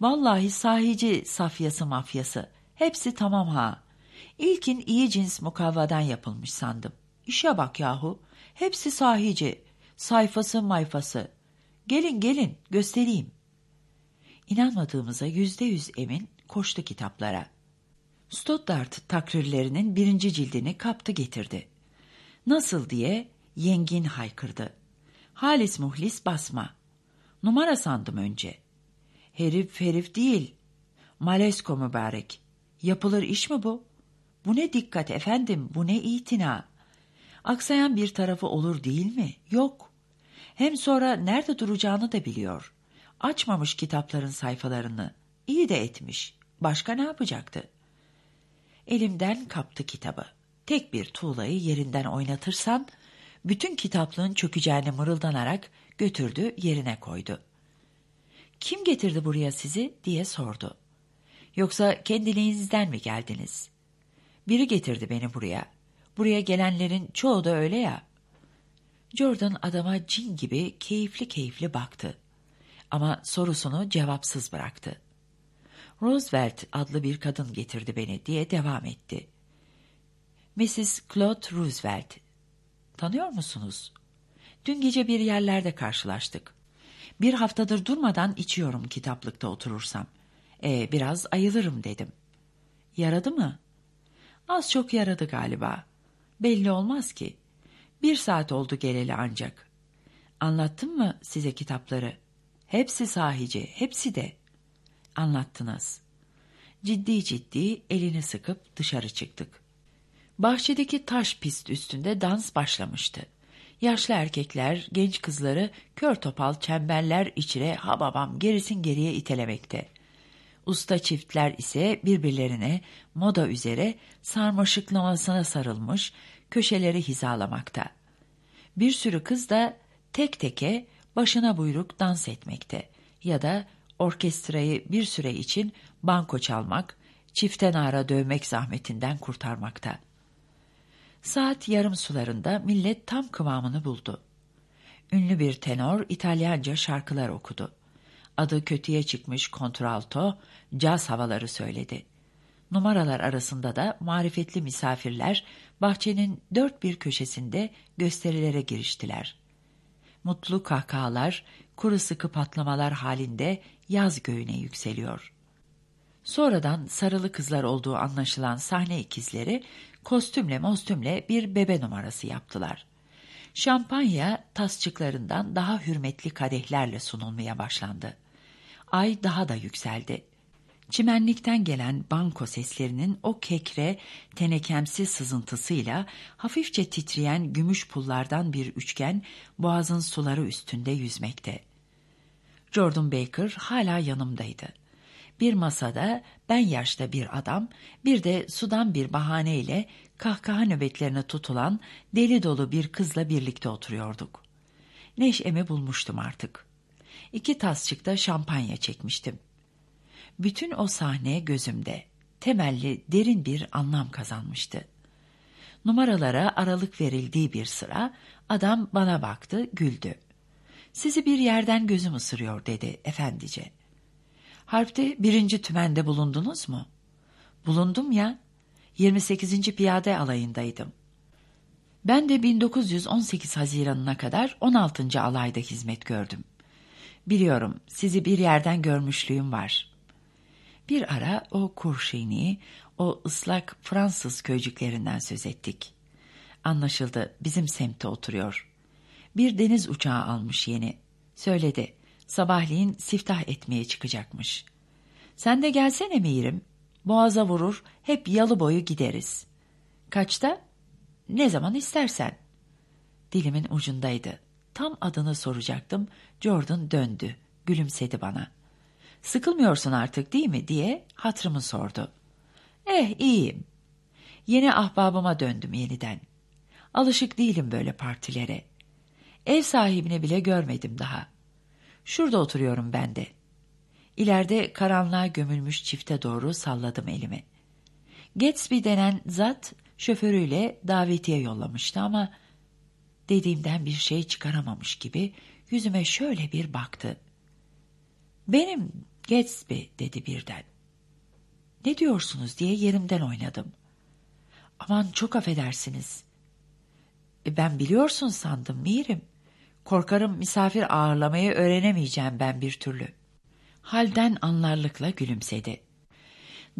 Vallahi sahici safyası mafyası. Hepsi tamam ha. İlkin iyi cins mukavvadan yapılmış sandım. İşe bak yahu. Hepsi sahici. Sayfası mayfası. Gelin gelin göstereyim. İnanmadığımıza yüzde yüz emin koştu kitaplara. Stoddart takrirlerinin birinci cildini kaptı getirdi. Nasıl diye yengin haykırdı. Halis muhlis basma. Numara sandım önce. Herif herif değil. Malesko mübarek. Yapılır iş mi bu? Bu ne dikkat efendim, bu ne itina. Aksayan bir tarafı olur değil mi? Yok. Hem sonra nerede duracağını da biliyor. Açmamış kitapların sayfalarını. İyi de etmiş. Başka ne yapacaktı? Elimden kaptı kitabı. Tek bir tuğlayı yerinden oynatırsan, bütün kitaplığın çökeceğini mırıldanarak götürdü yerine koydu. Kim getirdi buraya sizi diye sordu. Yoksa kendiliğinizden mi geldiniz? Biri getirdi beni buraya. Buraya gelenlerin çoğu da öyle ya. Jordan adama cin gibi keyifli keyifli baktı. Ama sorusunu cevapsız bıraktı. Roosevelt adlı bir kadın getirdi beni diye devam etti. Mrs. Claude Roosevelt. Tanıyor musunuz? Dün gece bir yerlerde karşılaştık. Bir haftadır durmadan içiyorum kitaplıkta oturursam. E, biraz ayılırım dedim. Yaradı mı? Az çok yaradı galiba. Belli olmaz ki. Bir saat oldu geleli ancak. Anlattım mı size kitapları? Hepsi sahici, hepsi de. Anlattınız. Ciddi ciddi elini sıkıp dışarı çıktık. Bahçedeki taş pist üstünde dans başlamıştı. Yaşlı erkekler, genç kızları kör topal çemberler içine hababam gerisin geriye itelemekte. Usta çiftler ise birbirlerine moda üzere sarmaşıklamasına sarılmış, köşeleri hizalamakta. Bir sürü kız da tek teke başına buyruk dans etmekte ya da orkestrayı bir süre için banko çalmak, çiften ara dövmek zahmetinden kurtarmakta. Saat yarım sularında millet tam kıvamını buldu. Ünlü bir tenor İtalyanca şarkılar okudu. Adı kötüye çıkmış kontralto, caz havaları söyledi. Numaralar arasında da marifetli misafirler bahçenin dört bir köşesinde gösterilere giriştiler. Mutlu kahkahalar, kuru sıkı patlamalar halinde yaz göğüne yükseliyor. Sonradan sarılı kızlar olduğu anlaşılan sahne ikizleri kostümle mostümle bir bebe numarası yaptılar. Şampanya tasçıklarından daha hürmetli kadehlerle sunulmaya başlandı. Ay daha da yükseldi. Çimenlikten gelen banko seslerinin o kekre, tenekemsi sızıntısıyla hafifçe titreyen gümüş pullardan bir üçgen boğazın suları üstünde yüzmekte. Jordan Baker hala yanımdaydı. Bir masada ben yaşta bir adam, bir de sudan bir bahaneyle kahkaha nöbetlerine tutulan deli dolu bir kızla birlikte oturuyorduk. Neşemi bulmuştum artık. İki tasçıkta şampanya çekmiştim. Bütün o sahne gözümde, temelli derin bir anlam kazanmıştı. Numaralara aralık verildiği bir sıra adam bana baktı, güldü. Sizi bir yerden gözüm ısırıyor dedi efendice. Harpte birinci tümende bulundunuz mu? Bulundum ya. 28. Piyade alayındaydım. Ben de 1918 Haziran'ına kadar 16. alayda hizmet gördüm. Biliyorum sizi bir yerden görmüşlüğüm var. Bir ara o kurşini, o ıslak Fransız köycüklerinden söz ettik. Anlaşıldı bizim semtte oturuyor. Bir deniz uçağı almış yeni. Söyledi. Sabahleyin siftah etmeye çıkacakmış. Sen de gelsene Mihrim. Boğaza vurur, hep yalı boyu gideriz. Kaçta? Ne zaman istersen. Dilimin ucundaydı. Tam adını soracaktım. Jordan döndü. Gülümsedi bana. Sıkılmıyorsun artık değil mi diye hatrımı sordu. Eh iyiyim. Yeni ahbabıma döndüm yeniden. Alışık değilim böyle partilere. Ev sahibini bile görmedim daha. Şurada oturuyorum ben de. İleride karanlığa gömülmüş çifte doğru salladım elimi. Gatsby denen zat şoförüyle davetiye yollamıştı ama dediğimden bir şey çıkaramamış gibi yüzüme şöyle bir baktı. Benim Gatsby dedi birden. Ne diyorsunuz diye yerimden oynadım. Aman çok affedersiniz. E ben biliyorsun sandım Mirim. Korkarım misafir ağırlamayı öğrenemeyeceğim ben bir türlü. Halden anlarlıkla gülümsedi.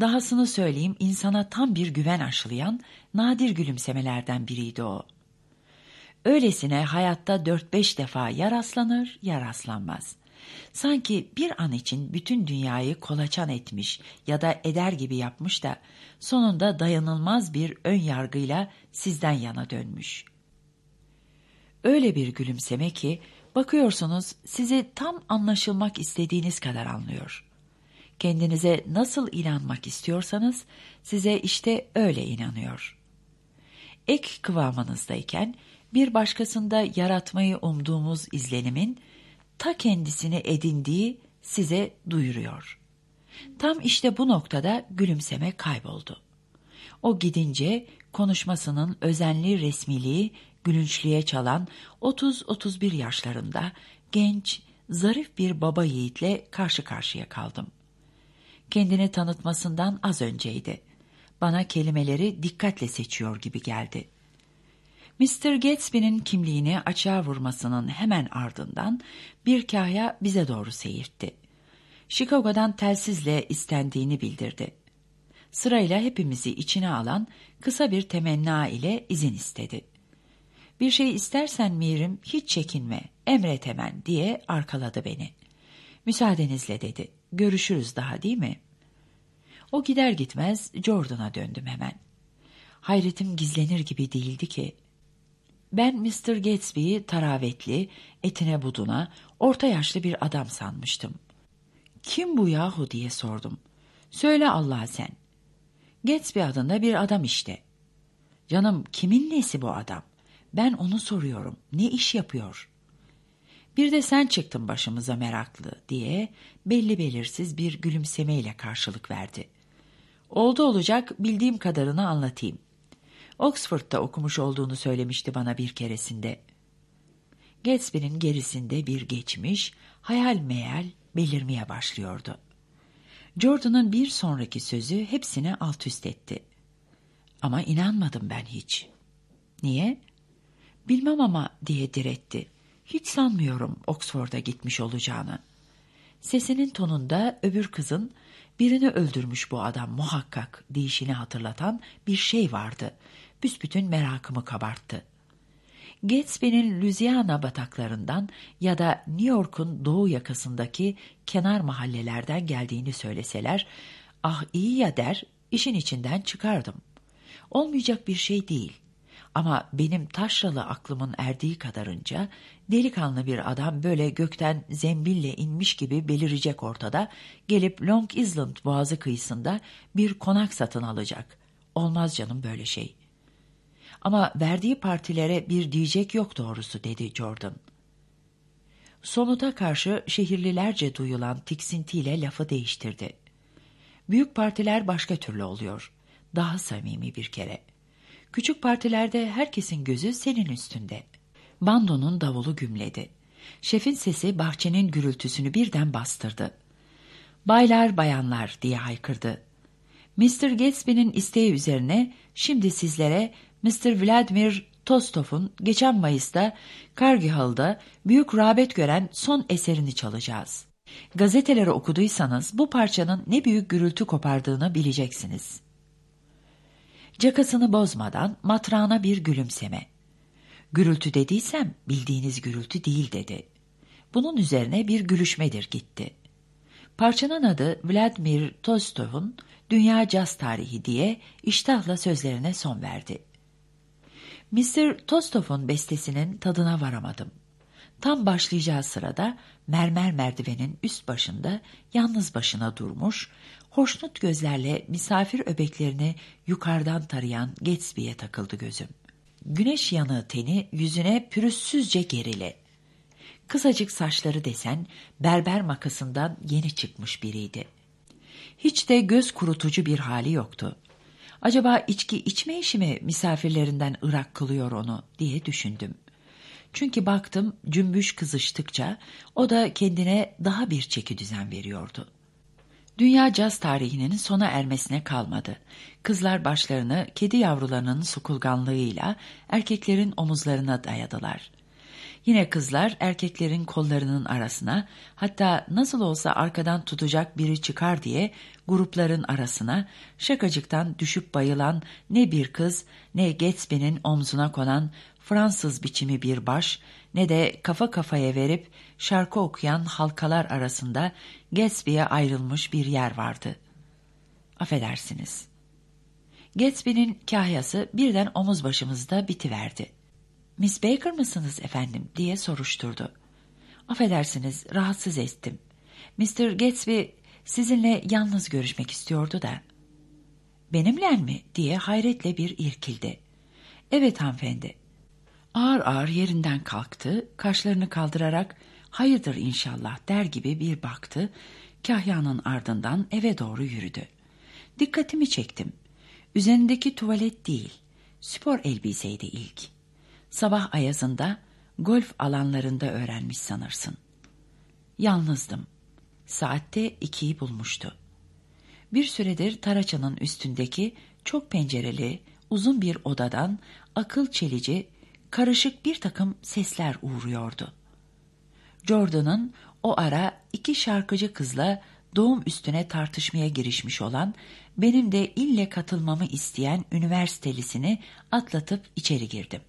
Dahasını söyleyeyim insana tam bir güven aşılayan nadir gülümsemelerden biriydi o. Öylesine hayatta dört beş defa ya rastlanır ya rastlanmaz. Sanki bir an için bütün dünyayı kolaçan etmiş ya da eder gibi yapmış da sonunda dayanılmaz bir ön yargıyla sizden yana dönmüş. Öyle bir gülümseme ki bakıyorsunuz sizi tam anlaşılmak istediğiniz kadar anlıyor. Kendinize nasıl inanmak istiyorsanız size işte öyle inanıyor. Ek kıvamınızdayken bir başkasında yaratmayı umduğumuz izlenimin ta kendisini edindiği size duyuruyor. Tam işte bu noktada gülümseme kayboldu. O gidince konuşmasının özenli resmiliği gülünçlüğe çalan 30-31 yaşlarında genç, zarif bir baba yiğitle karşı karşıya kaldım. Kendini tanıtmasından az önceydi. Bana kelimeleri dikkatle seçiyor gibi geldi. Mr. Gatsby'nin kimliğini açığa vurmasının hemen ardından bir kahya bize doğru seyirtti. Chicago'dan telsizle istendiğini bildirdi. Sırayla hepimizi içine alan kısa bir temenna ile izin istedi. Bir şey istersen Mirim hiç çekinme, emret hemen diye arkaladı beni. Müsaadenizle dedi. Görüşürüz daha değil mi? O gider gitmez Jordan'a döndüm hemen. Hayretim gizlenir gibi değildi ki. Ben Mr. Gatsby'yi taravetli, etine buduna, orta yaşlı bir adam sanmıştım. Kim bu yahu diye sordum. Söyle Allah sen. Gatsby adında bir adam işte. Canım kimin nesi bu adam? Ben onu soruyorum. Ne iş yapıyor? Bir de sen çıktın başımıza meraklı diye belli belirsiz bir gülümsemeyle karşılık verdi. Oldu olacak bildiğim kadarını anlatayım. Oxford'da okumuş olduğunu söylemişti bana bir keresinde. Gatsby'nin gerisinde bir geçmiş, hayal meyal belirmeye başlıyordu. Jordan'ın bir sonraki sözü hepsini alt üst etti. Ama inanmadım ben hiç. Niye? Bilmem ama diye diretti. Hiç sanmıyorum Oxford'a gitmiş olacağını. Sesinin tonunda öbür kızın birini öldürmüş bu adam muhakkak deyişini hatırlatan bir şey vardı. Büsbütün merakımı kabarttı. Gatsby'nin Louisiana bataklarından ya da New York'un doğu yakasındaki kenar mahallelerden geldiğini söyleseler, ah iyi ya der, işin içinden çıkardım. Olmayacak bir şey değil. Ama benim taşralı aklımın erdiği kadarınca delikanlı bir adam böyle gökten zembille inmiş gibi belirecek ortada, gelip Long Island boğazı kıyısında bir konak satın alacak. Olmaz canım böyle şey. Ama verdiği partilere bir diyecek yok doğrusu dedi Jordan. Sonuta karşı şehirlilerce duyulan tiksintiyle lafı değiştirdi. Büyük partiler başka türlü oluyor. Daha samimi bir kere. Küçük partilerde herkesin gözü senin üstünde. Bandonun davulu gümledi. Şefin sesi bahçenin gürültüsünü birden bastırdı. Baylar bayanlar diye haykırdı. Mr. Gatsby'nin isteği üzerine şimdi sizlere Mr. Vladimir Tostov'un geçen Mayıs'ta Kargihal'da büyük rağbet gören son eserini çalacağız. Gazeteleri okuduysanız bu parçanın ne büyük gürültü kopardığını bileceksiniz. Cakasını bozmadan matrağına bir gülümseme. Gürültü dediysem bildiğiniz gürültü değil dedi. Bunun üzerine bir gülüşmedir gitti. Parçanın adı Vladimir Tolstoy'un Dünya Caz Tarihi diye iştahla sözlerine son verdi. Mr. Tostov'un bestesinin tadına varamadım. Tam başlayacağı sırada mermer merdivenin üst başında yalnız başına durmuş, hoşnut gözlerle misafir öbeklerini yukarıdan tarayan Gatsby'ye takıldı gözüm. Güneş yanığı teni yüzüne pürüzsüzce gerili. Kısacık saçları desen berber makasından yeni çıkmış biriydi. Hiç de göz kurutucu bir hali yoktu. Acaba içki içme işi mi misafirlerinden ırak kılıyor onu diye düşündüm. Çünkü baktım cümbüş kızıştıkça o da kendine daha bir çeki düzen veriyordu. Dünya caz tarihinin sona ermesine kalmadı. Kızlar başlarını kedi yavrularının sokulganlığıyla erkeklerin omuzlarına dayadılar. Yine kızlar erkeklerin kollarının arasına, hatta nasıl olsa arkadan tutacak biri çıkar diye grupların arasına, şakacıktan düşüp bayılan ne bir kız ne Gatsby'nin omzuna konan Fransız biçimi bir baş ne de kafa kafaya verip şarkı okuyan halkalar arasında Gatsby'ye ayrılmış bir yer vardı. Affedersiniz. Gatsby'nin kahyası birden omuz başımızda bitiverdi. Miss Baker mısınız efendim diye soruşturdu. Affedersiniz rahatsız ettim. Mr. Gatsby sizinle yalnız görüşmek istiyordu da. Benimle mi diye hayretle bir irkildi. Evet hanımefendi. Ağır ağır yerinden kalktı, kaşlarını kaldırarak hayırdır inşallah der gibi bir baktı, kahyanın ardından eve doğru yürüdü. Dikkatimi çektim. Üzerindeki tuvalet değil, spor elbiseydi ilk. Sabah ayazında golf alanlarında öğrenmiş sanırsın. Yalnızdım. Saatte ikiyi bulmuştu. Bir süredir taraçanın üstündeki çok pencereli, uzun bir odadan akıl çelici, karışık bir takım sesler uğruyordu. Jordan'ın o ara iki şarkıcı kızla doğum üstüne tartışmaya girişmiş olan, benim de ille katılmamı isteyen üniversitelisini atlatıp içeri girdim.